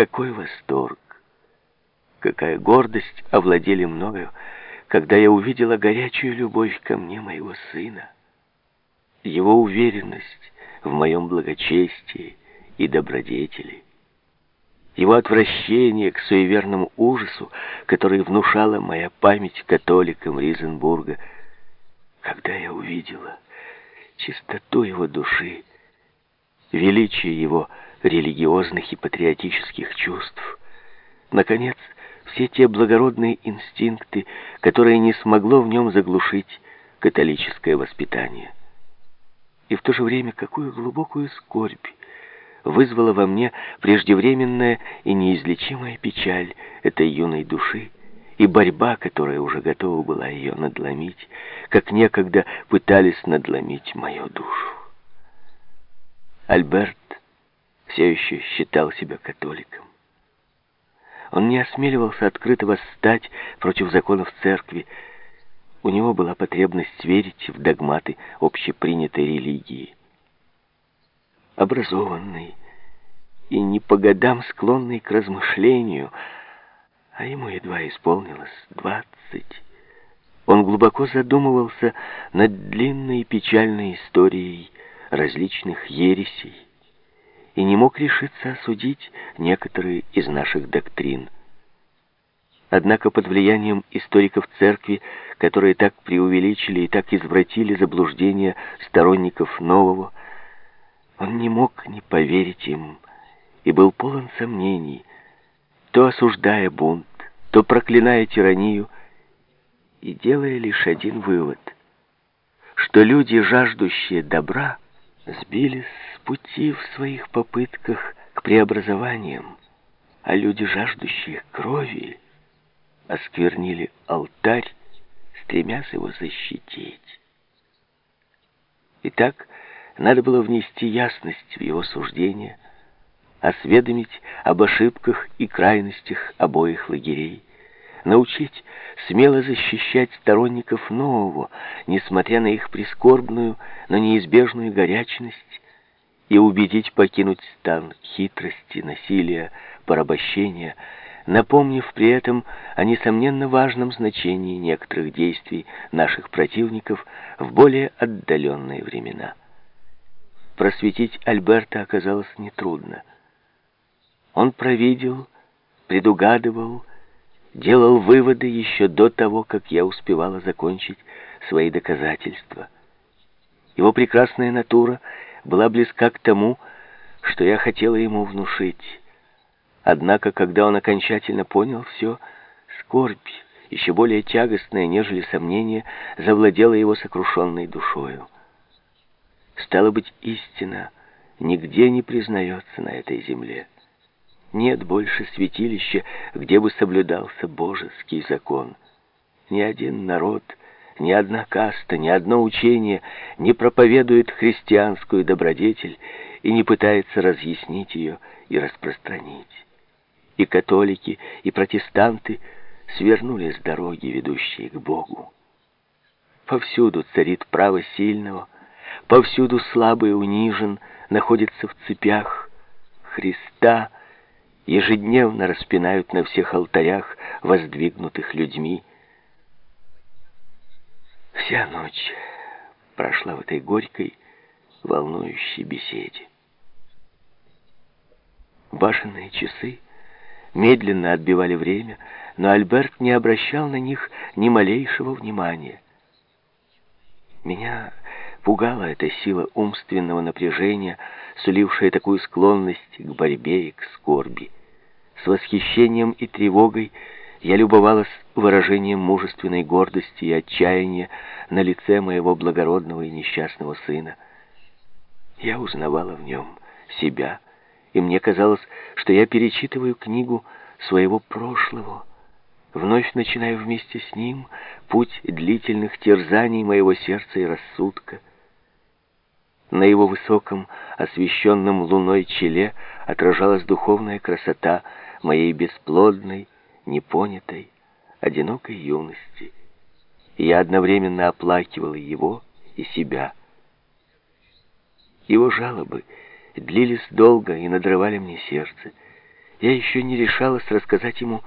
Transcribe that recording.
Какой восторг! Какая гордость овладели мною, когда я увидела горячую любовь ко мне моего сына. Его уверенность в моем благочестии и добродетели. Его отвращение к суеверному ужасу, который внушала моя память католикам Ризенбурга, когда я увидела чистоту его души, величие его религиозных и патриотических чувств, наконец, все те благородные инстинкты, которые не смогло в нем заглушить католическое воспитание. И в то же время какую глубокую скорбь вызвала во мне преждевременная и неизлечимая печаль этой юной души, и борьба, которая уже готова была ее надломить, как некогда пытались надломить мою душу. Альберт все еще считал себя католиком. Он не осмеливался открыто восстать против законов церкви. У него была потребность верить в догматы общепринятой религии. Образованный и не по годам склонный к размышлению, а ему едва исполнилось двадцать, он глубоко задумывался над длинной печальной историей различных ересей, и не мог решиться осудить некоторые из наших доктрин. Однако под влиянием историков церкви, которые так преувеличили и так извратили заблуждения сторонников нового, он не мог не поверить им и был полон сомнений, то осуждая бунт, то проклиная тиранию и делая лишь один вывод, что люди, жаждущие добра, сбились пути в своих попытках к преобразованиям, а люди, жаждущие крови, осквернили алтарь, стремясь его защитить. Итак, надо было внести ясность в его суждение, осведомить об ошибках и крайностях обоих лагерей, научить смело защищать сторонников нового, несмотря на их прискорбную, но неизбежную горячность, и убедить покинуть стан хитрости, насилия, порабощения, напомнив при этом о несомненно важном значении некоторых действий наших противников в более отдаленные времена. Просветить Альберта оказалось нетрудно. Он провидел, предугадывал, делал выводы еще до того, как я успевала закончить свои доказательства. Его прекрасная натура была близка к тому, что я хотела ему внушить. Однако, когда он окончательно понял все, скорбь, еще более тягостная, нежели сомнение, завладела его сокрушенной душою. Стало быть, истина нигде не признается на этой земле. Нет больше святилища, где бы соблюдался божеский закон. Ни один народ, ни одна каста, ни одно учение не проповедует христианскую добродетель и не пытается разъяснить ее и распространить. И католики, и протестанты свернули с дороги, ведущей к Богу. Повсюду царит право сильного, повсюду слабый унижен, находится в цепях Христа, ежедневно распинают на всех алтарях, воздвигнутых людьми. Вся ночь прошла в этой горькой, волнующей беседе. Башенные часы медленно отбивали время, но Альберт не обращал на них ни малейшего внимания. Меня пугала эта сила умственного напряжения, сулившая такую склонность к борьбе и к скорби. С восхищением и тревогой я любовалась выражением мужественной гордости и отчаяния на лице моего благородного и несчастного сына. Я узнавала в нем себя, и мне казалось, что я перечитываю книгу своего прошлого, вновь начинаю вместе с ним путь длительных терзаний моего сердца и рассудка. На его высоком, освещенном луной челе отражалась духовная красота моей бесплодной, непонятой, одинокой юности. Я одновременно оплакивала его и себя. Его жалобы длились долго и надрывали мне сердце. Я еще не решалась рассказать ему